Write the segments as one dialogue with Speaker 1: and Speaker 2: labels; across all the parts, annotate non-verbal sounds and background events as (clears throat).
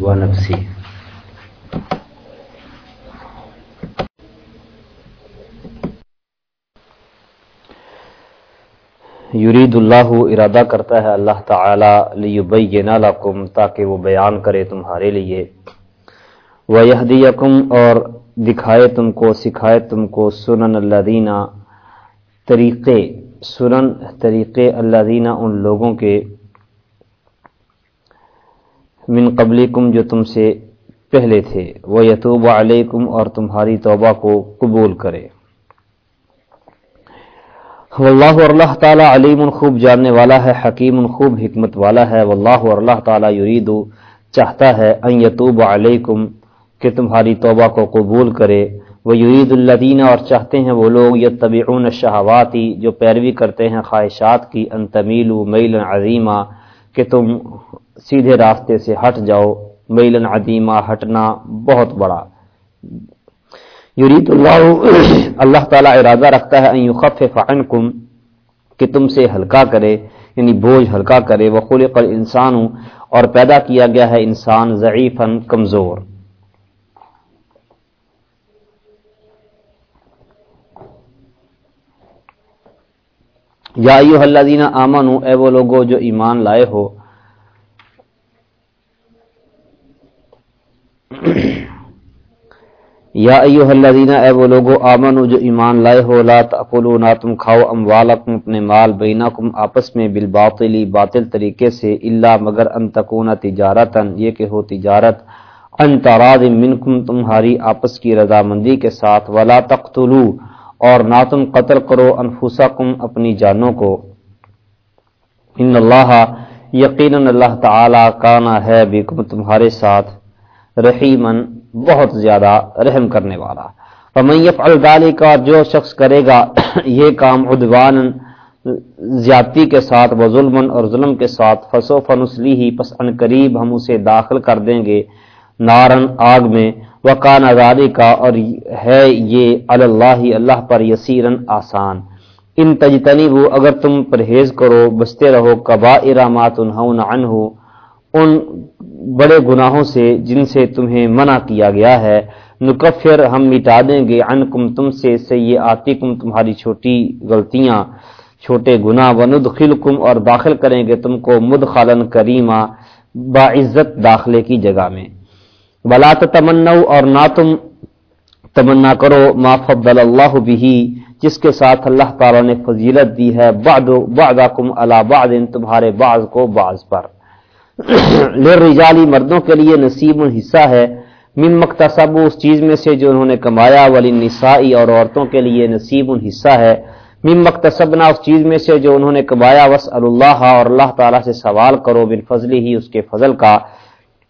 Speaker 1: ونفسی یرید اللہ ارادہ کرتا ہے اللہ تعالی لیبین لکم تاکہ وہ بیان کرے تمہارے لیے ویہدیکم اور دکھائے تم کو سکھائے تم کو سنن الذین طریقے سنن طریقے الذین ان لوگوں کے من قبلکم جو تم سے پہلے تھے وہ یتوب علیکم اور تمہاری توبہ کو قبول کرے۔ واللہ اور اللہ تعالی علیم خوب جاننے والا ہے، حکیم خوب حکمت والا ہے۔ واللہ اور اللہ تعالی یرید، چاہتا ہے ان یتوب علیکم، کہ تمہاری توبہ کو قبول کرے۔ وہ یرید الدینہ اور چاہتے ہیں وہ لوگ یہ یتبعون الشہواتی جو پیروی کرتے ہیں خواہشات کی، ان تمیلو میل عظیمہ کہ تم سیدھے راستے سے ہٹ جاؤ۔ میلن عدیمہ ہٹنا بہت بڑا۔ یرید اللہ (clears throat) اللہ تعالیٰ ارادہ رکھتا ہے ان یخفف عنکم، کہ تم سے ہلکا کرے یعنی بوجھ ہلکا کرے۔ وہ خلق الانسان، اور پیدا کیا گیا ہے انسان ضعیفا کمزور۔ یا ایوہ الذین آمنو اے وہ لوگو جو ایمان لائے ہو (coughs) یا ایوہ الذین، اے وہ لوگو، آمنو، جو ایمان لائے ہو، لا تأکلو نا تم کھاؤ اموالکم، اپنے مال بینکم آپس میں بالباطلی باطل طریقے سے اللہ مگر ان تکونا تجارتا، یہ کہ ہو تجارت، ان تراد منکم، تمہاری آپس کی رضامندی کے ساتھ، ولا تقتلو، اور نہ تم قتل کرو انفسکم، اپنی جانوں کو۔ ان اللہ، یقینا اللہ تعالی کانا ہے بکم تمہارے ساتھ۔ رحیمن بہت زیادہ رحم کرنے والا۔ فمن یفعل ذالک جو شخص کرے گا (clears throat) یہ کام عدوان زیادتی کے ساتھ و ظلم اور ظلم کے ساتھ، فسوف نسلیہ پس ان قریب ہم اسے داخل کر دیں گے نارن آگ میں۔ وکان ذالک اور ہے یہ اللہ اللہ پر یسیرن آسان۔ ان تجتنبو اگر تم پرہیز کرو، بستے رہو کبائر ما تنہون عنہ ان بڑے گناہوں سے جن سے تمہیں منع کیا گیا ہے، نکفر، ہم مٹا دیں گے، عنکم، تم سے سیئاتکم، تمہاری چھوٹی غلطیاں، چھوٹے گناہ، وندخلکم، اور داخل کریں گے تم کو مدخلن کریمہ، باعزت داخلے کی جگہ میں۔ بلا تمنو اور نہ تم تمنا کرو، ما فضل اللہ بھی جس کے ساتھ اللہ تعالی نے فضیلت دی ہے، بعد بعدکم علی بعد تمہارے بعض کو بعض پر۔ (coughs) لرجالی مردوں کے لیے نصیب حصہ ہے۔ من مکتسب اس چیز میں سے جو انہوں نے کمایا ولی نسائی اور عورتوں کے لیے نصیب حصہ ہے۔ من مکتسبنا، اس چیز میں سے جو انہوں نے کمایا وس اللہ اور اللہ تعالیٰ سے سوال کرو بن فضلی ہی اس کے فضل کا۔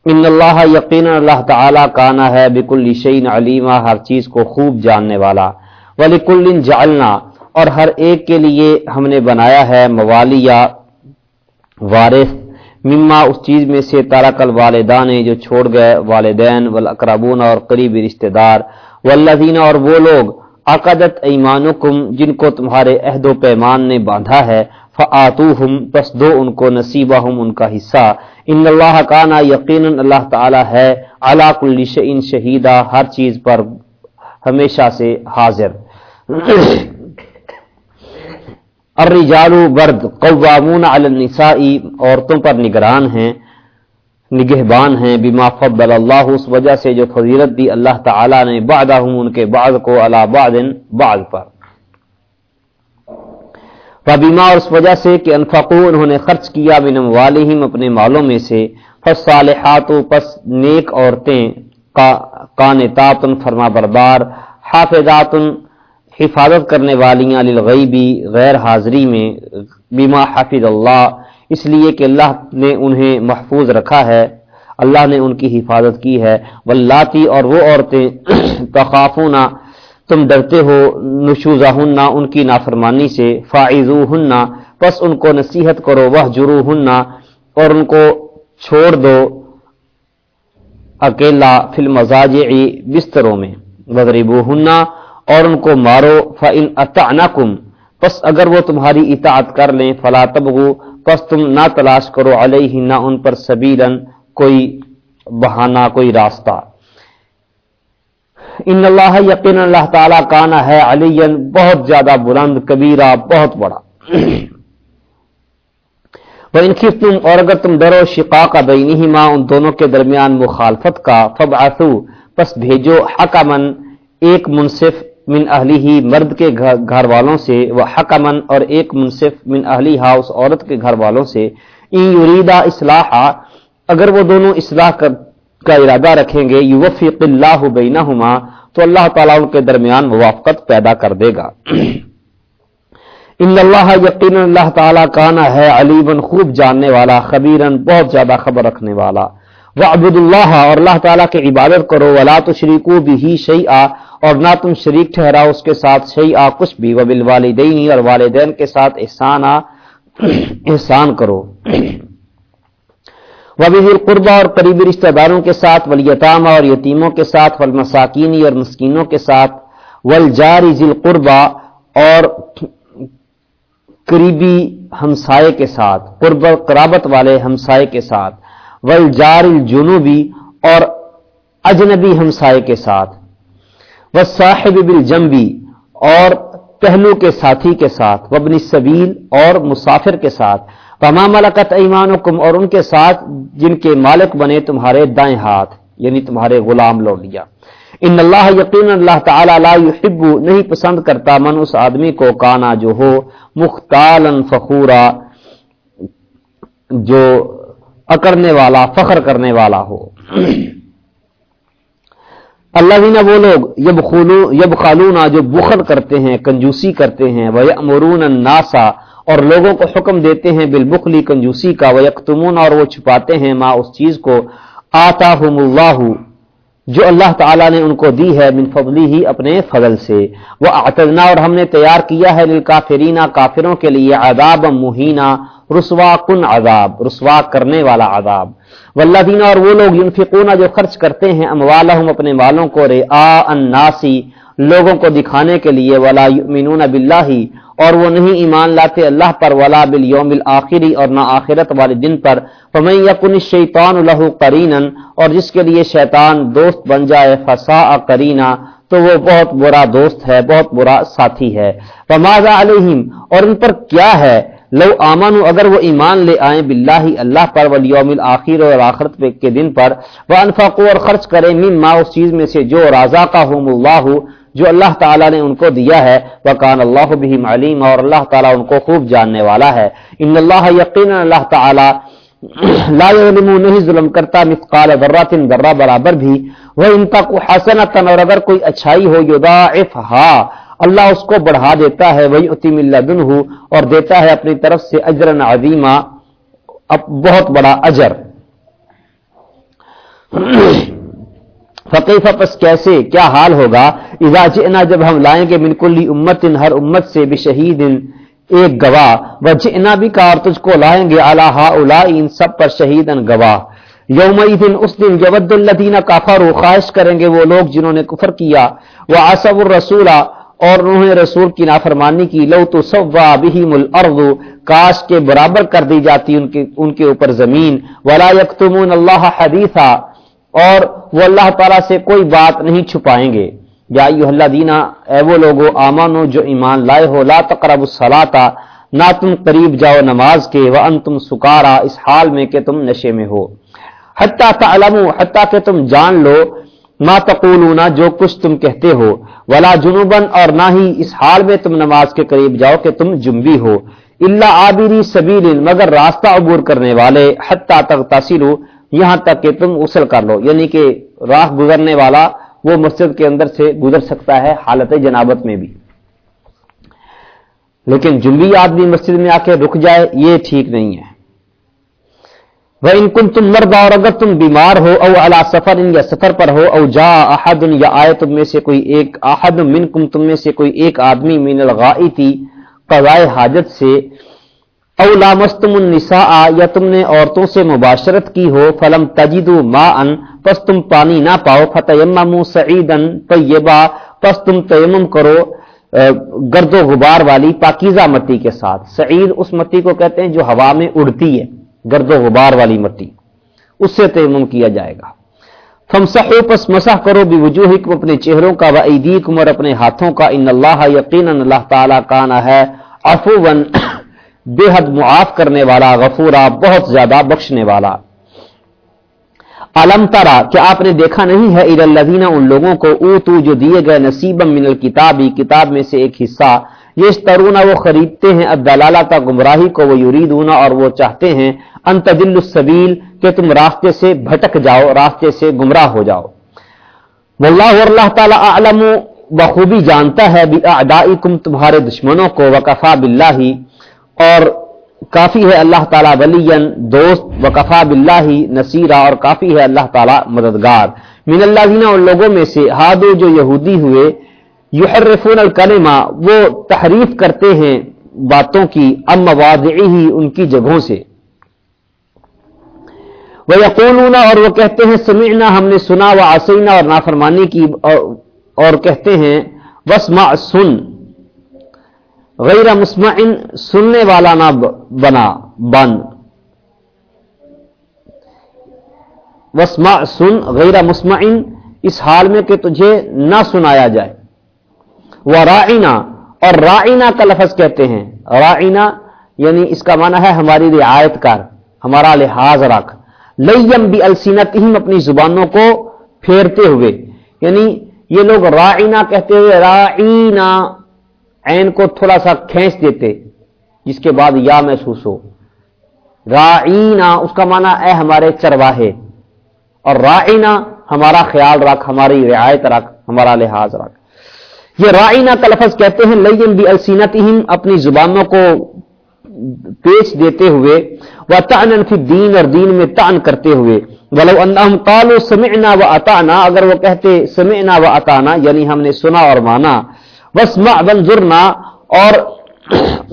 Speaker 1: ان اللہ یقین اللہ تعالیٰ کانا ہے، بکل شعین علیمہ ہر چیز کو خوب جاننے والا۔ ولی کل جالنا اور ہر ایک کے لیے ہم نے بنایا ہے، موالیہ، وارث مما اس چیز میں سے تارا کل والدان جو چھوڑ گئے والدین والاقربون اور قریبی رشتہ دار والذین اور وہ لوگ، عقدت ایمانکم جن کو تمہارے عہد و پیمان نے باندھا ہے، فآتوہم، پس دو ان کو نصیبہم، ان کا حصہ۔ ان اللہ کانا یقینا اللہ تعالی ہے علا کل شئین شہیدہ، ہر چیز پر ہمیشہ سے حاضر۔ الرجال برد قوامون علی النساء، عورتوں پر نگران ہیں، نگہبان ہیں، بما فضل اللہ، اس وجہ سے جو فضیلت دی اللہ تعالی نے بعدہم، ان کے بعض کو علی بعض بعض پر۔ فبما اور اس وجہ سے کہ انفقو، انہوں نے خرچ کیا من اموالہم، اپنے مالوں میں سے۔ فالصالحات پس نیک عورتیں قانتات فرما بردار۔ حافظات حفاظت کرنے والیاں للغیبی غیر حاضری میں بیما حافظ اللہ، اس لیے کہ اللہ نے انہیں محفوظ رکھا ہے، اللہ نے ان کی حفاظت کی ہے۔ واللاتی اور وہ عورتیں (clears throat) تخافونا تم ڈرتے ہو نشوزہ ہننا ان کی نافرمانی سے۔ فائزو ہننا پس ان کو نصیحت کرو وہ جرو ہننا اور ان کو چھوڑ دو۔ اکیلا، فی المزاجعی بستروں میں۔ وضربو ہننا اور ان کو مارو فن اطعنکم پس اگر وہ تمہاری اطاعت کر لیں، فلا تبغو پس تم نہ تلاش کرو علیہ، نہ ان پر سبیلن کوئی بہانہ، کوئی راستہ۔ ان اللہ یقین اللہ تعالی کانا ہے علی بہت زیادہ بلند، کبیرہ، بہت بڑا۔ وہ تم اور اگر تم ڈرو شقا کا بینی ماں ان دونوں کے درمیان مخالفت کا فب پس بھیجو حکمن ایک منصف من اہلی ہی مرد کے گھر والوں سے، وہ حکمن اور ایک منصف من اہلی ہا اس عورت کے گھر والوں سے این یریدا اصلاح اگر وہ دونوں اصلاح کا ارادہ رکھیں گے، یوفق اللہ بینہما، تو اللہ تعالیٰ ان کے درمیان موافقت پیدا کر دے گا۔ ان اللہ یقین اللہ تعالیٰ کانا ہے علیبن خوب جاننے والا خبیرن بہت زیادہ خبر رکھنے والا۔ وہ ابود اللہ اور اللہ تعالیٰ کی عبادت کرو، ولا تو شریکو بھی شعی آ اور نہ تم شریک ٹھہراؤ اس کے ساتھ شعی آ کچھ بھی وہ بل والدینی اور والدین کے ساتھ احسان آ احسان کرو۔ وبی القربہ اور قریبی رشتہ داروں کے ساتھ ولیطامہ اور یتیموں کے ساتھ والمساکینی اور مسکینوں کے ساتھ ولجاری ذیل قربہ اور قریبی ہمسائے کے ساتھ، قرب قرابت والے ہمسائے کے ساتھ۔ ولجار الجنوبی اور اجنبی ہمسائے کے ساتھ وہ صاحب بالجنبی اور پہلو کے ساتھی کے ساتھ وبنی سبیل اور مسافر کے ساتھ پما ملکت ایمان اور ان کے ساتھ جن کے مالک بنے تمہارے دائیں ہاتھ یعنی تمہارے غلام لوٹ لیا ان اللہ یقین اللہ تعالی لا يحب نہیں پسند کرتا من اس آدمی کو کانا جو ہو مختال فخورا، جو اکڑنے والا، فخر کرنے والا ہو۔ اللہ جی دینا وہ لوگ، یب خلو یب خالونا، جو بخل کرتے ہیں، کنجوسی کرتے ہیں وہ امرون ناسا اور لوگوں کو حکم دیتے ہیں بالبخلی، کنجوسی کا وہ یکتمون اور وہ چھپاتے ہیں ماں اس چیز کو۔ آتا اللہ جو اللہ تعالیٰ نے ان کو دی ہے من فضلی ہی اپنے فضل سے۔ وہ آتنا اور ہم نے تیار کیا ہے للکافرین کافروں کے لیے عذاب مہینہ رسوا کن عذاب، رسوا کرنے والا عذاب۔ واللہ دینا اور وہ لوگ ينفقون جو خرچ کرتے ہیں اموالہم اپنے والوں کو رے آ الناسی لوگوں کو دکھانے کے لیے، ولا یؤمنون باللہ اور وہ نہیں ایمان لاتے اللہ پر، ولا بالیوم الاخری اور نہ آخرت والے دن پر۔ فمن یکن الشیطان له قرینا اور جس کے لیے شیطان دوست بن جائے، فساء قرینا تو وہ بہت برا دوست ہے، بہت برا ساتھی ہے۔ فماذا علیہم اور ان پر کیا ہے؟ لو آمن اگر وہ ایمان لے آئیں باللہ اللہ پر ولیوم الاخر اور آخرت کے دن پر۔ وہ اور خرچ کریں، مما، اس چیز میں سے جو رازا کا اللہ جو اللہ تعالیٰ نے ان کو دیا ہے وکان اللہ بھی علیم اور اللہ تعالیٰ ان کو خوب جاننے والا ہے۔ ان اللہ یقین اللہ تعالیٰ (clears throat) لا علم نہیں ظلم کرتا مثقال ذرات ذرہ برابر بھی۔ وہ ان تک حسنتا اور اگر کوئی اچھائی ہو یضاعفها اللہ اس کو بڑھا دیتا ہے وہی اتیم اللہ اور دیتا ہے اپنی طرف سے اجر عظیمہ بہت بڑا اجر۔ (clears throat) فقیف پس کیسے؟ کیا حال ہوگا؟ اذا جئنا، جب ہم لائیں گے، من کلی امت، ہر امت سے بشہید، ایک گواہ۔ وجئنا بھی کار تجھ کو لائیں گے علی ہؤلاء ان سب پر شہیدن گواہ۔ یومئذ، اس دن یود الذین کفروا، خواہش کریں گے وہ لوگ جنہوں نے کفر کیا۔ وہ وعصوا الرسول، اور انہوں نے رسول کی نافرمانی کی۔ لو تو سوا بہم الارض کاش کے برابر کر دی جاتی ان کے ان کے اوپر زمین۔ ولا یکتمون اللہ حدیثا اور وہ اللہ تعالیٰ سے کوئی بات نہیں چھپائیں گے۔ یا اللہ دینا اے وہ لوگو آمانو جو ایمان لائے ہو، لا تقرب الصلاتا نہ تم قریب جاؤ نماز کے وان تم سکارا، اس حال میں کہ تم نشے میں ہو۔ حتیٰ تعلمو حتیٰ کہ تم جان لو، ما تقولون، جو کچھ تم کہتے ہو۔ ولا جنوبن اور نہ ہی اس حال میں تم نماز کے قریب جاؤ کہ تم جنبی ہو۔ اللہ عابری سبیل مگر راستہ عبور کرنے والے، حتیٰ تک تاثیر یہاں تک کہ تم غسل کر لو یعنی کہ راہ گزرنے والا وہ مسجد کے اندر سے گزر سکتا ہے حالت جنابت میں بھی۔ لیکن جنبی آدمی مسجد میں آ کے رک جائے، یہ ٹھیک نہیں ہے۔ وہ ان کن تم مرد اور اگر تم بیمار ہو، او اللہ سفر، یا سفر پر ہو، او جا احد، یا آئے تم میں سے کوئی ایک احد من کم تم میں سے کوئی ایک آدمی من الغائتی قضائے حاجت سے او لامستم النساء، یا تم نے عورتوں سے مباشرت کی ہو، فلم تجدو ما ان پس تم پانی نہ پاؤ، فتیممو سعیدن طیبا، پس تم تیمم کرو گرد و غبار والی پاکیزہ مٹی کے ساتھ۔ سعید اس مٹی کو کہتے ہیں جو ہوا میں اڑتی ہے، گرد و غبار والی مٹی۔ اس سے تیمم کیا جائے گا۔ فمسحو پس مسح کرو بھی وجوہکم اپنے چہروں کا و ایدیکم اور اپنے ہاتھوں کا۔ ان اللہ یقینا اللہ تعالی کانا ہے عفوون بے حد معاف کرنے والا، غفورا، بہت زیادہ بخشنے والا۔ علم ترا کیا آپ نے دیکھا نہیں ہے ار الذین، ان لوگوں کو او تو جو دیے گئے نصیب من الکتابی کتاب میں سے ایک حصہ۔ یہ ترونا وہ خریدتے ہیں، الدلالہ کا گمراہی کو، وہ یریدونا اور وہ چاہتے ہیں، ان تدل السبیل، کہ تم راستے سے بھٹک جاؤ، راستے سے گمراہ ہو جاؤ۔ واللہ اللہ تعالی اعلم بخوبی جانتا ہے باعدائکم تمہارے دشمنوں کو، وکفا باللہ۔ اور کافی ہے اللہ تعالیٰ ولی دوست و کفا بلّہ نصیرہ، اور کافی ہے اللہ تعالیٰ مددگار۔ من اللہ دینا ان لوگوں میں سے ہادو جو یہودی ہوئے، یحرفون الکلمہ، وہ تحریف کرتے ہیں باتوں کی، ام واضعی ان کی جگہوں سے۔ وہ یقولون اور وہ کہتے ہیں، سمعنا، ہم نے سنا و آسینا اور نافرمانی کی، اور کہتے ہیں وسما سن۔ غیر مسمعن سننے والا نہ بنا بن وسما سن غیر مسمعن، اس حال میں کہ تجھے نہ سنایا جائے۔ وہ رائنا اور رائنا کا لفظ کہتے ہیں۔ رائنا یعنی اس کا معنی ہے ہماری رعایت کر ہمارا لحاظ رکھ۔ لیم بھی السینت اپنی زبانوں کو پھیرتے ہوئے۔ یعنی یہ لوگ رائنا کہتے ہوئے رائنا عین کو تھوڑا سا کھینچ دیتے، جس کے بعد یا محسوس ہو۔ رائنا اس کا معنی اے ہمارے چرواہے۔ اور رائنا ہمارا خیال رکھ، ہماری رعایت رکھ، ہمارا لحاظ رکھ۔ یہ رائنا کا لفظ کہتے ہیں لیکن بھی السینت اپنی زبانوں کو پیچ دیتے ہوئے وہ تن فی دین اور دین میں تان کرتے ہوئے۔ ولو انہم قالوا سمعنا و اطعنا، اگر وہ کہتے سمعنا و اطعنا یعنی ہم نے سنا اور مانا۔ وسما ونظرنا اور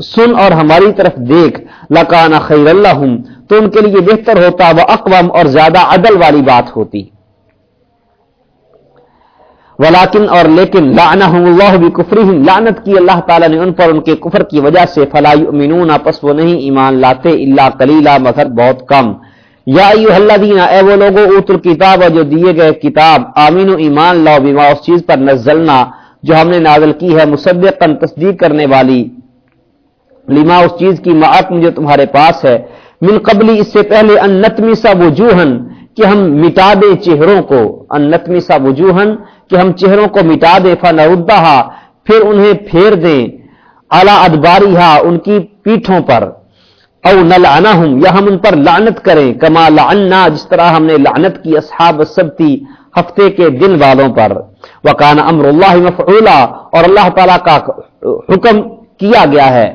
Speaker 1: سن اور ہماری طرف دیکھ لکانا خیر اللہ تو ان کے لیے بہتر ہوتا، وہ اقوام اور زیادہ عدل والی بات ہوتی۔ ولاکن اور لیکن لانا اللہ بھی کفری لانت کی اللہ تعالیٰ نے ان پر، ان کے کفر کی وجہ سے فلاح امین آپس وہ نہیں ایمان لاتے اللہ کلیلہ مگر بہت کم۔ یا اللہ دینا اے وہ لوگوں اوت الکتاب، جو دیے گئے کتاب آمین ایمان لاؤ بیما اس چیز پر نزلنا۔ جو ہم نے نازل کی ہے مصدقا تصدیق کرنے والی۔ لما اس چیز کی معقم جو تمہارے پاس ہے۔ من قبلی اس سے پہلے ان نتمی سا وجوہن کہ ہم مٹا دیں چہروں کو۔ ان نتمی سا وجوہن کہ ہم چہروں کو مٹا دیں۔ فنردہ پھر انہیں پھیر دیں۔ اعلی ادباری ان کی پیٹھوں پر۔ او نہ یا ہم ان پر لعنت کریں۔ کما لعنا جس طرح ہم نے لعنت کی اصحاب سبتی ہفتے کے دن والوں پر۔ وکان امر اللہ مفعولا اور اللہ تعالی کا حکم کیا گیا ہے۔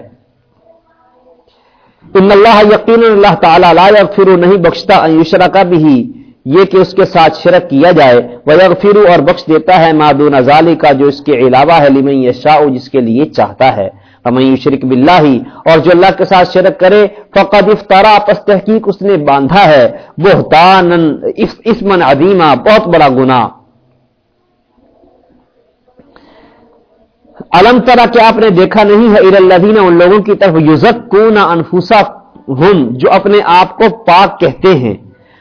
Speaker 1: ان اللہ یقین اللہ تعالی لا یغفر نہیں بخشتا ان یشرک بھی یہ کہ اس کے ساتھ شرک کیا جائے۔ وہ اور بخش دیتا ہے مادون ذالک کا جو اس کے علاوہ ہے، لمن یشاء جس کے لیے چاہتا ہے۔ ہمیں شرک بلّہ اور جو اللہ کے ساتھ شرک کرے، فقد افطارا پس تحقیق اس نے باندھا ہے۔ بہتان اسمن عدیمہ بہت بڑا گناہ۔ علم طرح کہ آپ نے دیکھا نہیں ہے الدین ان لوگوں کی طرف یوزک نہ انفوسا ہم جو اپنے آپ کو پاک کہتے ہیں۔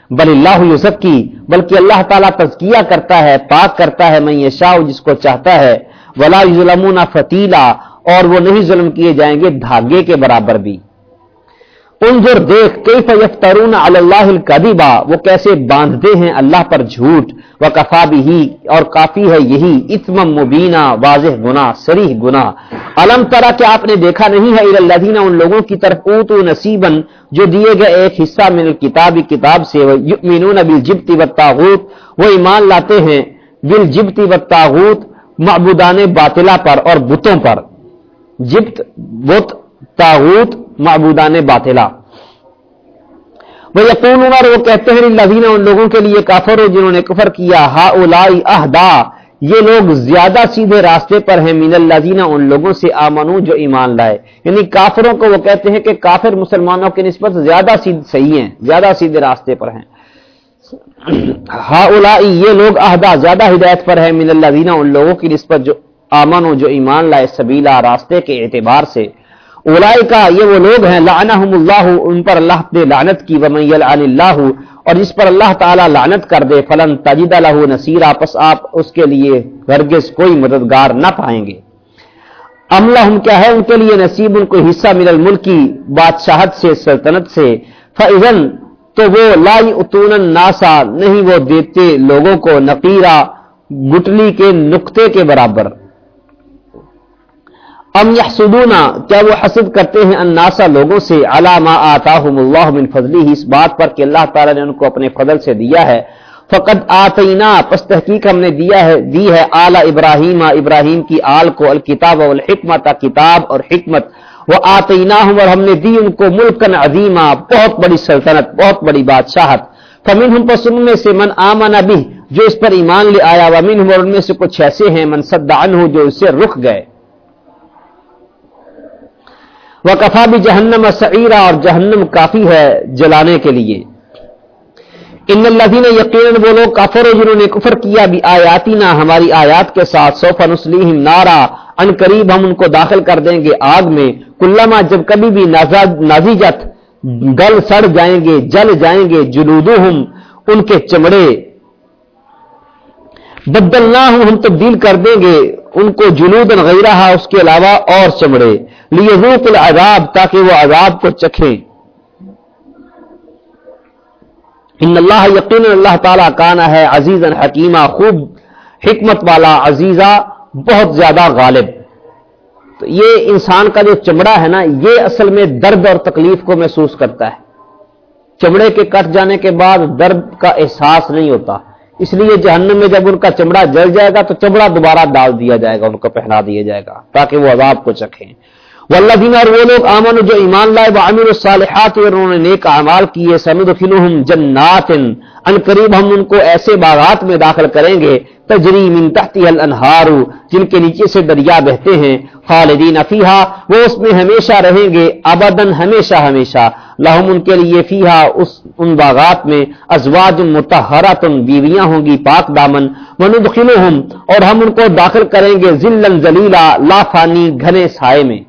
Speaker 1: بل اللہ یوزک کی بلکہ اللہ تعالیٰ تزکیہ کرتا ہے، پاک کرتا ہے میں یہ شاہ جس کو چاہتا ہے۔ ولا ظلم فتیلا، اور وہ نہیں ظلم کیے جائیں گے دھاگے کے برابر بھی۔ انظر دیکھ کئی فیفترون اللہ القدیبا وہ کیسے باندھتے ہیں اللہ پر جھوٹ وہ کفا بھی اور کافی ہے یہی اتم مبینہ واضح گنا سریح گنا علم طرح کہ آپ نے دیکھا نہیں ہے اللہ ان لوگوں کی طرف اوت نصیبن جو دیے گئے ایک حصہ من کتاب کتاب سے، یؤمنون بالجبت والتاغوت وہ ایمان لاتے ہیں بالجبت والتاغوت معبودان باطلا پر اور بتوں پر۔ جبت، بت تاغوت معبودان باطلا۔ وہ یقون عمر وہ کہتے ہیں لذین ان لوگوں کے لیے کافر ہو جنہوں نے کفر کیا۔ ہا اولائی اہدا، یہ لوگ زیادہ سیدھے راستے پر ہیں۔ مین الزینہ ان لوگوں سے آمنو جو ایمان لائے۔ یعنی کافروں کو وہ کہتے ہیں کہ کافر مسلمانوں کی نسبت زیادہ صحیح ہیں، زیادہ سیدھے راستے پر ہیں۔ ہا اولائی یہ لوگ اہدا، زیادہ ہدایت پر ہے مین الزینہ ان لوگوں کی نسبت جو آمنو، جو ایمان لائے سبیلا راستے کے اعتبار سے۔ اولائی کا یہ وہ لوگ ہیں، لعنہم اللہ، ان پر اللہ نے لعنت کی، ومن یلعن اللہ، اور جس پر اللہ تعالیٰ لعنت کر دے، فلن تجید لہو نصیرہ پس آپ اس کے لیے ہرگز کوئی مددگار نہ پائیں گے۔ عملہ کیا ہے؟ ان کے لیے نصیب، ان کو حصہ مل الملکی بادشاہت سے، سلطنت سے۔ فضن تو وہ لائی اتون ناسا نہیں وہ دیتے لوگوں کو نقیرہ، گٹلی کے نقطے کے برابر۔ ام یحسدونا، کیا وہ حسد کرتے ہیں الناسا لوگوں سے؟ علامہ آتاہم اللہ من فضلی، اس بات پر کہ اللہ تعالیٰ نے ان کو اپنے فضل سے دیا ہے۔ فقط آتینا، پس تحقیق ہم نے دیا ہے، دی ہے اعلی ابراہیم ابراہیم کی آل کو، الکتاب والحکمت، کتاب اور حکمت۔ وہ آتینا ہوں اور ہم نے دی ان کو ملکن عظیمہ بہت بڑی سلطنت، بہت بڑی بادشاہت۔ فمن ہم پس ان میں سے من آمن ابھی جو اس پر ایمان لے آیا ومن ہم اور ان میں سے کچھ ایسے ہیں، من صد عنہ، جو اسے رخ گئے۔ وہ کفا بھی جہنم سعیرہ اور جہنم کافی ہے جلانے کے لیے۔ ان الذين یقینا وہ لوگ کافر جنہوں نے کفر کیا بھی آیاتی نہ ہماری آیات کے ساتھ سوف نسلیہم نارا، ان قریب ہم ان کو داخل کر دیں گے آگ میں۔ کلما جب کبھی بھی نازیجت، گل سڑ جائیں گے، جل جائیں گے جلودہم ان کے چمڑے۔ بدلنا ہوں ہم تبدیل کر دیں گے، ان کو جلود غیرہ اس کے علاوہ اور چمڑے۔ لیذوق العذاب، تاکہ وہ عذاب کو چکھیں۔ ان اللہ یقین اللہ تعالیٰ کانا ہے عزیز حکیمہ خوب حکمت والا، عزیزہ، بہت زیادہ غالب۔ تو یہ انسان کا جو چمڑا ہے نا، یہ اصل میں درد اور تکلیف کو محسوس کرتا ہے۔ چمڑے کے کٹ جانے کے بعد درد کا احساس نہیں ہوتا۔ اس لیے جہنم میں جب ان کا چمڑا جل جائے گا، تو چمڑا دوبارہ ڈال دیا جائے گا، ان کو پہنا دیا جائے گا، تاکہ وہ عذاب کو چکھیں۔ والذین اور وہ لوگ آمن جو ایمان لائے وعمل الصالحات، اور انہوں نے نیک اعمال کیے سندخلهم جنات، ان قریب ہم ان کو ایسے باغات میں داخل کریں گے، تجری من تحتها الانہار، جن کے نیچے سے دریا بہتے ہیں، خالدین فیہا، وہ اس میں ہمیشہ رہیں گے، ابدا ہمیشہ ہمیشہ۔ لہم ان کے لیے فیہا اس ان باغات میں ازواج مطہرات، بیویاں ہوں گی پاک دامن۔ وندخلهم اور ہم ان کو داخل کریں گے ذلا ذلیلا لا فانی گھنے سائے میں۔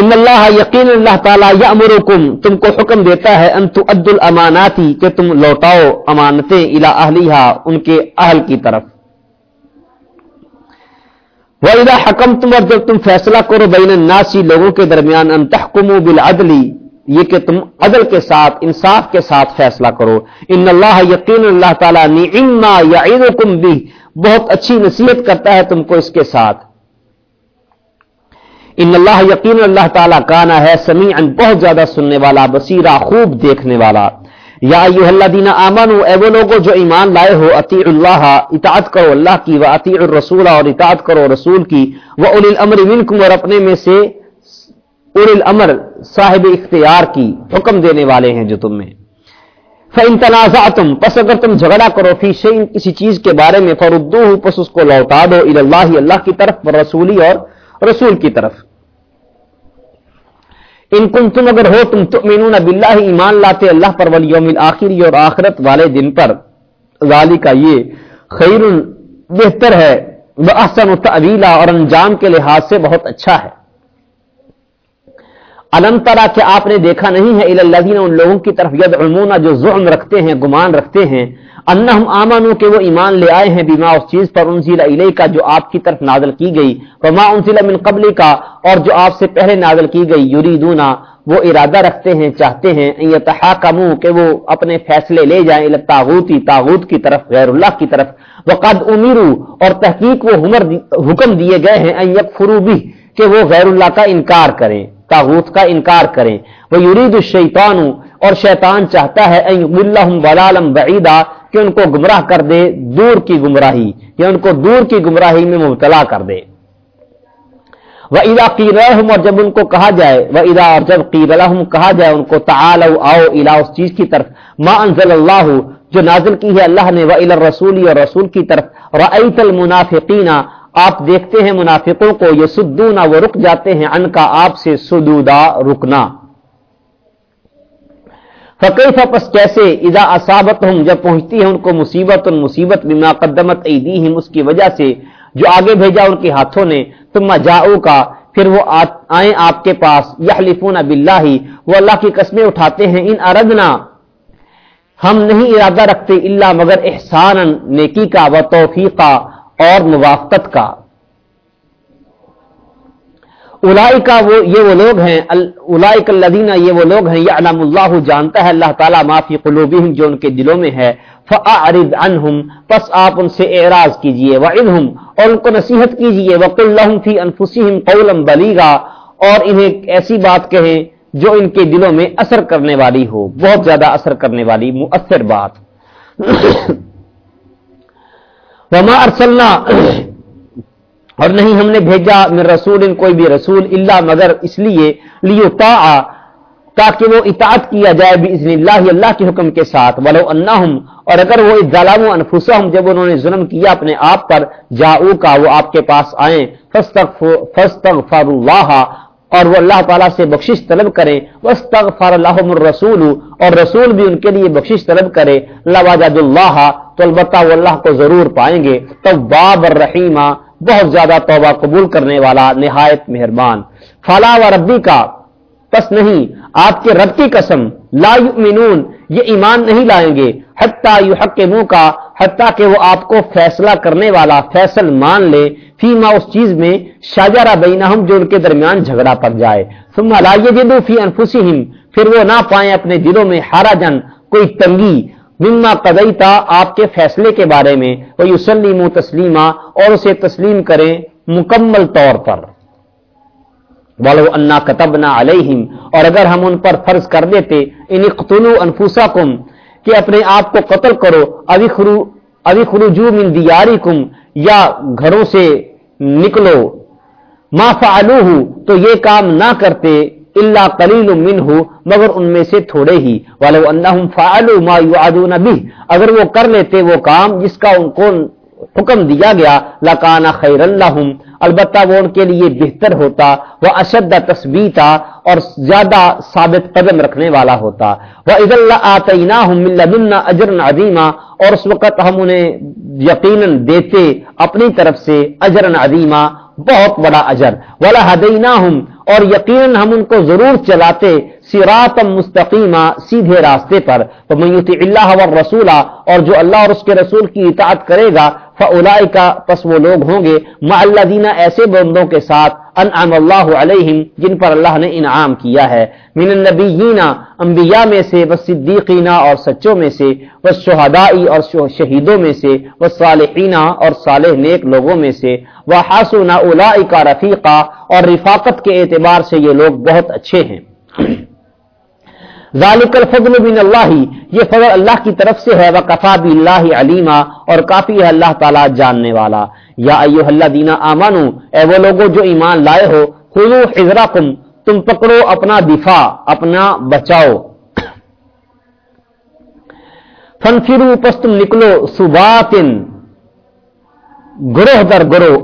Speaker 1: ان اللہ یقین اللہ تعالیٰ یا امرکم تم کو حکم دیتا ہے انت عد الاماناتی کہ تم لوٹاؤ امانتیں الا اہلیہ ان کے اہل کی طرف۔ وَإِذَا حَكَمْتُمْ، اور جب تم فیصلہ کرو بین الناسی لوگوں کے درمیان، ان تحکموا بالعدلی یہ کہ تم عدل کے ساتھ، انصاف کے ساتھ فیصلہ کرو۔ ان اللہ یقین اللہ تعالیٰ نعما یعیدکم بھی بہت اچھی نصیحت کرتا ہے تم کو اس کے ساتھ۔ ان اللہ یقین اللہ تعالیٰ کانا ہے سمیع بہت زیادہ سننے والا، بصیرہ، خوب دیکھنے والا۔ یا ایوہ اللہ دینا آمنو اے وہ لوگو جو ایمان لائے ہو اطیع اللہ، اطاعت کرو اللہ کی، و اطیع الرسول اور اطاعت کرو رسول کی۔ و اولی الامر منکم، اور اپنے میں سے اولی الامر صاحب اختیار کی، حکم دینے والے ہیں جو تم میں۔ فَإِن تَنَازَعْتُمْ، پس اگر تم جھگڑا کرو فی شیئن کسی چیز کے بارے میں، فَرُدُّوهُ، پس اس کو لوٹا دو الاللہ اللہ کی طرف، رسولی اور رسول کی طرف۔ ان کن تم اگر ہو تم تؤمنون باللہ ایمان لاتے اللہ پر والیوم الاخری اور آخرت والے دن پر ذالی کا یہ خیر بہتر ہے وہ احسن تعویلا اور انجام کے لحاظ سے بہت اچھا ہے۔ علم ترا کہ آپ نے دیکھا نہیں ہے الذین، ان لوگوں کی طرف ید جو ظلم رکھتے ہیں، گمان رکھتے ہیں، انہم آمنو کہ وہ ایمان لے آئے ہیں بیما اس چیز پر انزل الیہ کا جو آپ کی طرف نازل کی گئی۔ وما انزل من قبل کا اور جو آپ سے پہلے نازل کی گئی۔ یریدونا وہ ارادہ رکھتے ہیں، چاہتے ہیں یتحاکمو کہ وہ اپنے فیصلے لے جائیں الى تاغوتی تاغوت کی طرف، غیر اللہ کی طرف۔ وقد امیرو اور تحقیق وہ حکم دیے گئے ہیں، ان یکفرو بھی کہ وہ غیر اللہ کا انکار کریں۔ تاغوت کا انکار کریں۔ وہ یرید الشیطان اور شیطان چاہتا ہے ولالم بعیدا کہ ان کو گمراہ کر دے، دور کی گمراہی، یا ان کو دور کی گمراہی میں مبتلا کر دے۔ وہ ادا کی اور جب ان کو کہا جائے وہ ادا اور جب کی کہا جائے، ان کو تعال آؤ الا اس چیز کی طرف۔ ما انزل اللہ جو نازل کی ہے اللہ نے وہ الا اور رسول کی طرف۔ رأیت المنافقین آپ دیکھتے ہیں منافقوں کو یہ سدونا وہ رک جاتے ہیں، ان کا آپ سے سدودا رکنا۔ فقیف پس کیسے؟ اذا اصابت ہم جب پہنچتی ہے ان کو مصیبت، ان مصیبت بما قدمت ایدیہم، اس کی وجہ سے جو آگے بھیجا ان کے ہاتھوں نے تم جاؤ کا پھر وہ آئیں آپ کے پاس۔ یحلفون باللہ، وہ اللہ کی قسمیں اٹھاتے ہیں۔ ان اردنا، ہم نہیں ارادہ رکھتے اللہ مگر احسان نیکی کا و توفیقہ اور موافقت کا۔ الائی کا وہ یہ وہ لوگ ہیں الائی الدینہ یہ وہ لوگ ہیں یا علام اللہ، جانتا ہے اللہ تعالیٰ معافی قلوبہم، جو ان کے دلوں میں ہے۔ فعرد عنہم، پس آپ ان سے اعراض کیجیے وعنہم اور ان کو نصیحت کیجیے۔ وقل لہم فی انفسہم قولا بلیغا، اور انہیں ایسی بات کہیں جو ان کے دلوں میں اثر کرنے والی ہو۔ بہت زیادہ اثر کرنے والی، مؤثر بات۔ (coughs) وما ارسلنا (clears throat) اور نہیں ہم نے بھیجا میں رسول ان کوئی بھی رسول اللہ مگر اس لیے لیو تا تاکہ وہ اطاعت کیا جائے بھی اذن اللہ اللہ کے حکم کے ساتھ۔ ولو انہم اور اگر وہ ظالم انفسہم جب انہوں نے ظلم کیا اپنے آپ پر جاؤ کا وہ آپ کے پاس آئیں۔ فاستغفر اللہ اور وہ اللہ تعالیٰ سے بخشش طلب کریں۔ وسطر اللہ الرسول اور رسول بھی ان کے لیے بخشش طلب کرے اللہ اللہ تو البتہ وہ اللہ کو ضرور پائیں گے۔ تو باب الرحیمہ بہت زیادہ توبہ قبول کرنے والا، نہایت مہربان۔ فلا و ربی کا پس نہیں، آپ کے رب کی قسم، لا یؤمنون، یہ ایمان نہیں لائیں گے۔ حتیٰ یو کا حتیٰ کہ وہ آپ کو فیصلہ کرنے والا، فیصل مان لے۔ فیما، اس چیز میں شاجرہ بینہم، جو ان کے درمیان جھگڑا پڑ جائے۔ ثم لا یجدو فی انفسہم، پھر وہ نہ پائیں اپنے دلوں میں ہارا کوئی تنگی۔ مما قدیتا آپ کے فیصلے کے بارے میں وہ یوسلیم تسلیمہ اور اسے تسلیم کریں مکمل طور پر۔ ولو انا کتبنا علیہم، اور اگر ہم ان پر فرض کر دیتے، ان اقتلوا انفسکم، کہ اپنے آپ کو قتل کرو ابھی خرو ابھی خروجو من دیارکم یا گھروں سے نکلو۔ ما فعلوہ، تو یہ کام نہ کرتے۔ اللہ قلیل منہ، مگر ان میں سے تھوڑے ہی۔ ولو انہم فعلوا ما یعدون به اگر وہ کر لیتے وہ کام جس کا ان کو حکم دیا گیا لکانا خیر اللہ البتہ وہ ان کے لیے بہتر ہوتا، وہ اشد تصبیتا اور زیادہ ثابت قدم رکھنے والا ہوتا۔ وہ عید اللہ آتنا اجر عظیمہ اور اس وقت ہم انہیں یقیناً دیتے اپنی طرف سے اجر عظیمہ بہت بڑا اجر۔ ولا حدینا اور یقین ہم ان کو ضرور چلاتے سرات مستقیمہ سیدھے راستے پر۔ تو میوتی اللہ و رسولہ اور جو اللہ اور اس کے رسول کی اطاعت کرے گا فلائی کا پس وہ لوگ ہوں گے ما اللہ دینا ایسے بندوں کے ساتھ انعام اللہ علیہم جن پر اللہ نے انعام کیا ہے۔ من النبیین، انبیاء میں سے وہ صدیقینہ اور سچوں میں سے وہ شہدائی اور شہیدوں میں سے وہ صالحینہ اور صالح نیک لوگوں میں سے۔ وہ حاسونا اولا رفیقہ اور رفاقت کے اعتبار سے یہ لوگ بہت اچھے ہیں۔ ذالک الفضل من اللہ۔ یہ فضل اللہ کی طرف سے ہے وہ کفا بھی اللہ علیما، اور کافی ہے اللہ تعالیٰ جاننے والا۔ یا ایو اللہ دینا آمانو اے وہ لوگو جو ایمان لائے ہو خلو حضرکم تم پکڑو اپنا دفاع، اپنا بچاؤ۔ فنفرو، پس تم نکلو۔ سباتن، گروہ در گروہ۔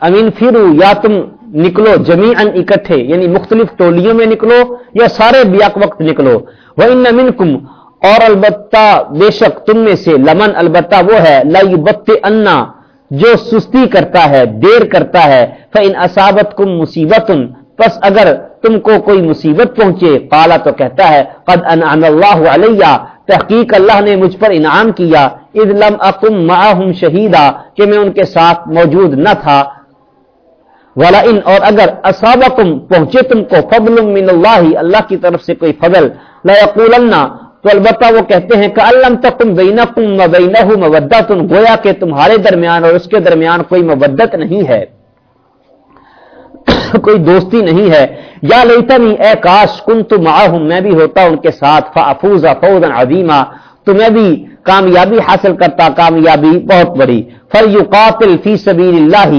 Speaker 1: امین فرو یا تم نکلو جمی ان اکٹھے یعنی مختلف ٹولیوں میں نکلو یا سارے بیاک وقت نکلو۔ وہ ان منکم اور البتہ بے شک تم میں سے لمن، البتہ وہ ہے لائی بت انا جو سستی کرتا ہے، دیر کرتا ہے۔ فن اصابت کم مصیبت پس اگر تم کو کوئی مصیبت پہنچے کالا تو کہتا ہے، قد ان اللہ علیہ تحقیق اللہ نے مجھ پر انعام کیا۔ اد لم اکم معہم شہیدا کہ میں ان کے ساتھ موجود نہ تھا۔ والا ان اور اگر اصابکم، پہنچے تم کو فضل من اللہ اللہ کی طرف سے کوئی فضل لا تو البتہ وہ کہتے ہیں کہ علم تکم بینکم و بینہ مودت گویا کہ تمہارے درمیان اور اس کے درمیان کوئی مودت نہیں ہے، کوئی دوستی نہیں ہے۔ یا لیتنی، اے کاش کن تو میں بھی ہوتا ان کے ساتھ فافوز فوزا عظیما۔ تو میں بھی کامیابی حاصل کرتا، کامیابی بہت بڑی۔ فر فلیقاتل فی سبیل اللہ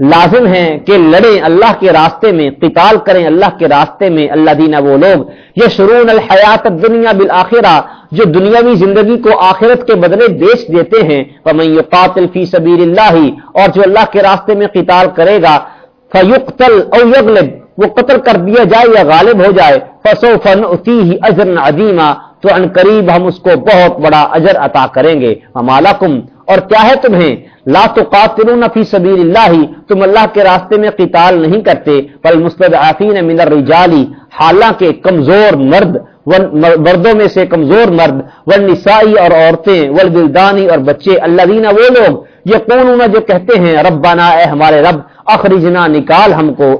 Speaker 1: لازم ہے کہ لڑیں اللہ کے راستے میں، قتال کریں اللہ کے راستے میں۔ اللہ دینا وہ لوگ یہ شرون الحیات دنیا بالآخرہ جو دنیاوی زندگی کو آخرت کے بدلے بیچ دیتے ہیں۔ قاتل فی سبیر اللہ اور جو اللہ کے راستے میں قتال کرے گا فیقتل او یغلب وہ قتل کر دیا جائے یا غالب ہو جائے۔ فسو فن ہی اجر عظیمہ تو ان قریب ہم اس کو بہت بڑا اجر عطا کریں گے۔ ہمالا اور کیا ہے تمہیں؟ لا تو قاتلون فی سبیل اللہ تم اللہ کے راستے میں قتال نہیں کرتے۔ پر مستضعفین من الرجال، حالانکہ کمزور مرد مردوں میں سے کمزور مرد، والنسائی اور عورتیں والبلدانی اور بچے اللہ دینا وہ لوگ یہ جو کہتے ہیں، ربنا، اے ہمارے رب، اخرجنا، نکال ہم کو۔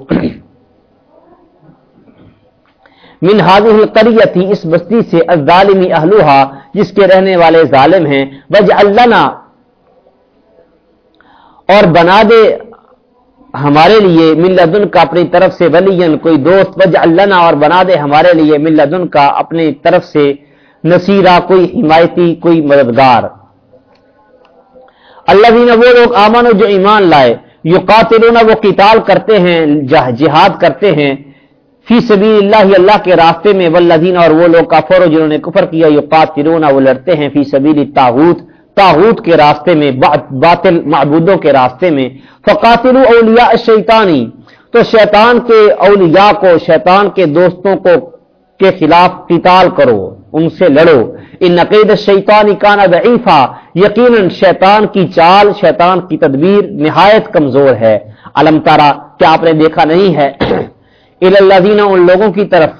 Speaker 1: من حاضر قریتی اس بستی سے الظالمی اہلوہا، جس کے رہنے والے ظالم ہیں وج اللہ اور بنا دے ہمارے لیے ملدن کا اپنی طرف سے ولین کوئی دوست وج اللہ اور بنا دے ہمارے لیے ملدن کا اپنی طرف سے نصیرہ، کوئی حمایتی، کوئی مددگار۔ اللہ وہ لوگ آمن جو ایمان لائے یو قاتلون وہ قتال کرتے ہیں جہاد کرتے ہیں۔ فی سبیل اللہ اللہ کے راستے میں والذین اور وہ لوگ کافر جنہوں نے کفر کیا یو قاتلون وہ لڑتے ہیں فی سبیل تاغوت تاغوت کے راستے میں باطل معبودوں کے راستے میں۔ فقاتل اولیاء الشیطانی، تو شیطان کے اولیاء کو، شیطان کے دوستوں کو، کے خلاف قتال کرو، ان سے لڑو۔ ان نقید شیطانی کانا ضعیفہ یقیناً شیطان کی چال، شیطان کی تدبیر نہایت کمزور ہے۔ علم تارا کیا آپ نے دیکھا نہیں ہے؟ الذین، ان لوگوں کی طرف۔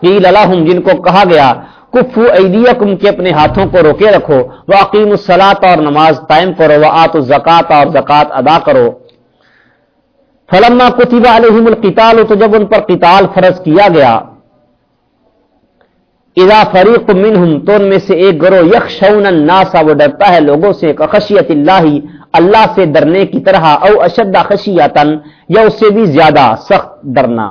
Speaker 1: قیل لہم، جن کو کہا گیا، کفو ایدیکم کے اپنے ہاتھوں کو روکے رکھو وہ عقیم الصلاۃ، اور نماز قائم کرو وہ آت الزکات، اور زکات ادا کرو۔ فلما کتب علیہم القتال، تو جب ان پر قتال فرض کیا گیا، اذا فریق منہم، تو ان میں سے ایک گروہ، یخشون الناس، وہ ڈرتا ہے لوگوں سے خشیت اللہ اللہ سے ڈرنے کی طرح او اشد خشیتن یا اس سے بھی زیادہ سخت ڈرنا۔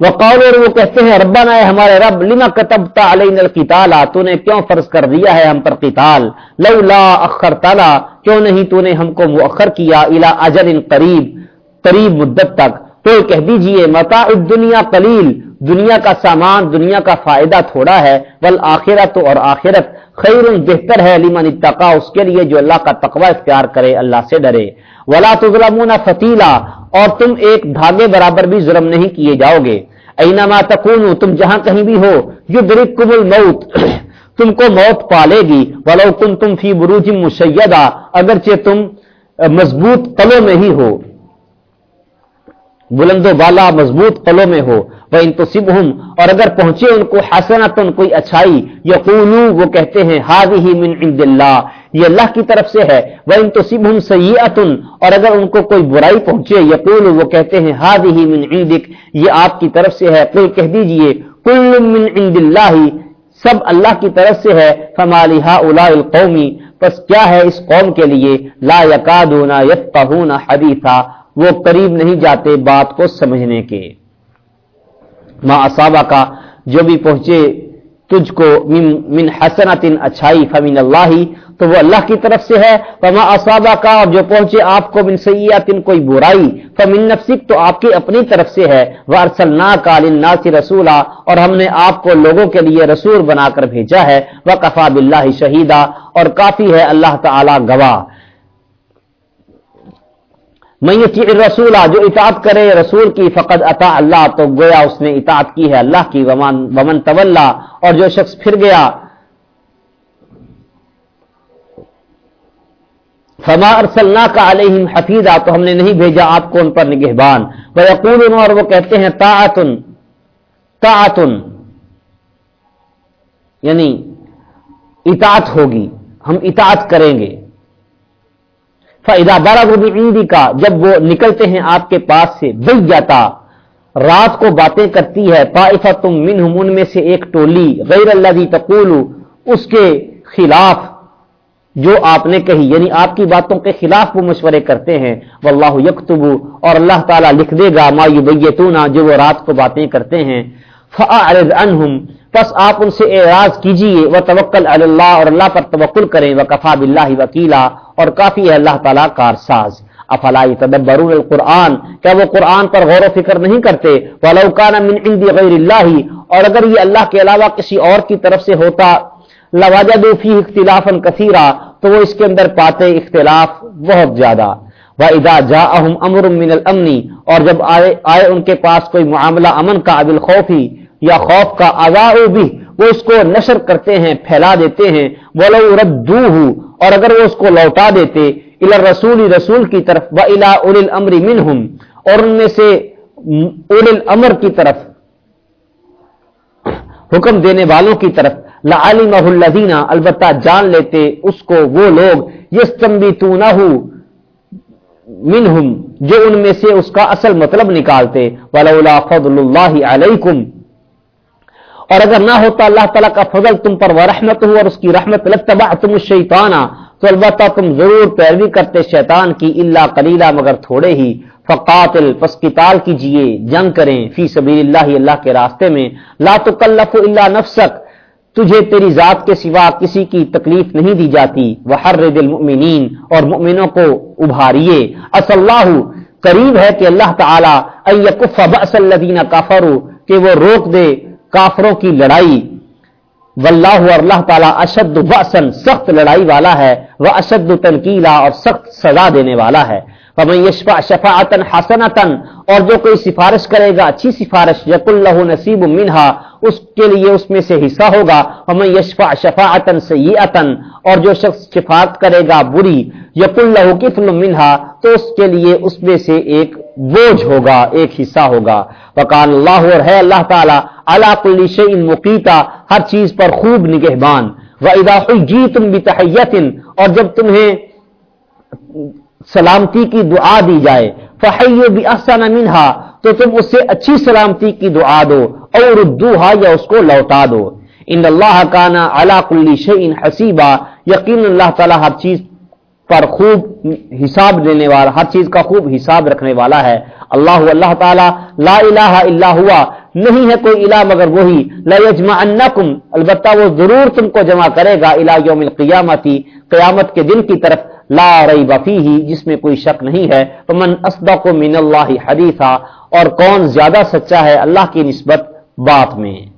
Speaker 1: وقال اور وہ کہتے ہیں، ربنا اے ہمارے رب لما کتبتا علینا القتال؟ تو نے کیوں فرض کر دیا ہے ہم پر قتال؟ لولا اخرتنا، کیوں نہیں تو نے ہم کو مؤخر کیا الى اجل قریب قریب مدت تک؟ تو کہہ دیجیے، متاع الدنیا قلیل، دنیا کا سامان، دنیا کا فائدہ تھوڑا ہے ول آخرت اور آخرت خیر بہتر ہے لمن اتقا، اس کے لیے جو اللہ کا تقوی اختیار کرے، اللہ سے ڈرے۔ ولا تظلمون فتیلا، اور تم ایک دھاگے برابر بھی ظلم نہیں کیے جاؤ گے۔ اینما تکون تم جہاں کہیں بھی ہو، یدرککم الموت، (clears throat) تم کو موت پالے گی۔ ولو کنتم فی بروج مشیدہ، اگرچہ تم مضبوط قلوں میں ہی ہو۔ بلند و بالا مضبوط قلوں میں ہو۔ وہ ان تو اور اگر پہنچے ان کو حسنتن، کوئی اچھائی، یقولو، وہ کہتے ہیں ہاضی ہی من عند اللہ یہ اللہ کی طرف سے ہے۔ وہ ان تو سب ہم اور اگر ان کو کوئی برائی پہنچے یقول وہ کہتے ہیں ہاضی ہی من عندک یہ آپ کی طرف سے ہے۔ کوئی کہہ دیجیے، کل من عند اللہ سب اللہ کی طرف سے ہے۔ فمالی ہا القومی پس کیا ہے اس قوم کے لیے؟ لا یقادون یفقہون حدیثا وہ قریب نہیں جاتے بات کو سمجھنے کے۔ ماں اصابہ کا جو بھی پہنچے تجھ کو من حسنت اچھائی فمین اللہ، تو وہ اللہ کی طرف سے ہے۔ فما اصابہ کا اور جو پہنچے آپ کو من سیات کوئی برائی۔ فمن نفسک، تو آپ کی اپنی طرف سے ہے۔ وارسلنا کا للناس رسولا، اور ہم نے آپ کو لوگوں کے لیے رسول بنا کر بھیجا ہے۔ وہ کفا بلّہ اور کافی ہے اللہ تعالی گواہ۔ میں یہ رسول جو اطاعت کرے رسول کی فقط عطا اللہ، تو گویا اس نے اطاعت کی ہے اللہ کی، ومن ومن طول اور جو شخص پھر گیا، فما ارسلنا کا علیہم حفیظہ، تو ہم نے نہیں بھیجا آپ کو ان پر نگہبان۔ وہ یقول اور وہ کہتے ہیں تاعتن تاعتن یعنی اطاعت ہوگی، ہم اطاعت کریں گے۔ فائدہ بارہ عیدی کا جب وہ نکلتے ہیں آپ کے پاس سے بل جاتا رات کو باتیں کرتی ہے طائفہ تم من ان میں سے ایک ٹولی غیر اللہ تقول، اس کے خلاف، جو آپ نے کہی یعنی آپ کی باتوں کے خلاف وہ مشورے کرتے ہیں واللہ یکتب اور اللہ تعالیٰ لکھ دے گا، ما یبیتونا جو وہ رات کو باتیں کرتے ہیں فاعرض عنہم پس آپ ان سے اعراض کیجیے وہ توکل اللہ اور اللہ پر توکل کریں وہ کفا بلّہ وکیلا اور کافی ہے اللہ تعالیٰ کار ساز۔ افلا تدبرون القرآن؟ کیا وہ قرآن پر غور و فکر نہیں کرتے؟ ولو کان من عند غیر اللہ۔ اور اگر یہ اللہ کے علاوہ کسی اور کی طرف سے ہوتا لواجدوا فيه اختلافا كثيرا تو وہ اس کے اندر پاتے اختلاف بہت زیادہ۔ واذا جاءهم امر من الامن، اور جب آئے آئے ان کے پاس کوئی معاملہ امن کا، ابل خوفی یا خوف کا اضاء بھی وہ اس کو نشر کرتے ہیں، پھیلا دیتے ہیں۔ بولو ردو اور اگر وہ اس کو لوٹا دیتے الا رسول رسول کی طرف، و الا اول الامر منہم، اور ان میں سے اول الامر کی طرف، حکم دینے والوں کی طرف لعلمہ الذین، البتہ جان لیتے اس کو وہ لوگ یستنبتونہ منہم، جو ان میں سے اس کا اصل مطلب نکالتے، ولولا فضل اللہ علیکم اور اگر نہ ہوتا اللہ تعالیٰ کا فضل تم پر ورحمت ہو اور اس کی رحمت لگتا تم الشیطانہ تو البتہ تم ضرور پیروی کرتے شیطان کی اللہ کلیلہ مگر تھوڑے ہی۔ فقاتل، پس قتال کیجیے، جنگ کریں۔ فی سبیل اللہ اللہ کے راستے میں۔ لا تکلف الا نفسک۔ تجھے تیری ذات کے سوا کسی کی تکلیف نہیں دی جاتی۔ وہ ہر دل مؤمنین اور مؤمنوں کو ابھاریے۔ اص اللہ، قریب ہے کہ اللہ تعالی ایکف بأس الذین کافروا کہ وہ روک دے۔ کافروں کی لڑائی۔ واللہ اور اللہ تعالیٰ اشد بأسن سخت لڑائی والا ہے وہ اشد تنقیلا اور سخت سزا دینے والا ہے۔ فمن یشفع شفاعتا حسنتا، اور جو کوئی سفارش کرے گا، اچھی سفارش یق اللہ نصیب منہا، اس کے لیے اس میں سے حصہ ہوگا۔ فمن یشفع شفاعتا سیئتا، اور جو شخص شفاعت کرے گا بری یق اللہ کفل منہا، تو اس کے لیے اس میں سے ایک بوجھ ہوگا، ایک حصہ ہوگا۔ وقال اللہ اور ہے اللہ تعالی علا کل شیء مقیتا، ہر چیز پر خوب نگہبان۔ وَإِذَا حُجِّيتُمْ بِتَحِيَّةٍ اور جب تمہیں سلامتی کی دعا دی جائے فحیو بھی احسن منہا، تو تم اس سے اچھی سلامتی کی دعا دو اور ردوہا یا اس کو لوٹا دو۔ ان اللہ کانا علا کل شیء حسیبا، یقین اللہ تعالی ہر چیز پر خوب حساب دینے والا، ہر چیز کا خوب حساب رکھنے والا ہے۔ اللہ اللہ تعالی لا الہ الا ہوا، نہیں ہے کوئی الہ مگر وہی۔ لا یجمعنکم، البتہ وہ ضرور تم کو جمع کرے گا الہ یوم القیامتی، قیامت کے دن کی طرف۔ لا ریب فیہ، جس میں کوئی شک نہیں ہے۔ فمن اصدق من اللہ حدیثا، اور کون زیادہ سچا ہے اللہ کی نسبت بات میں۔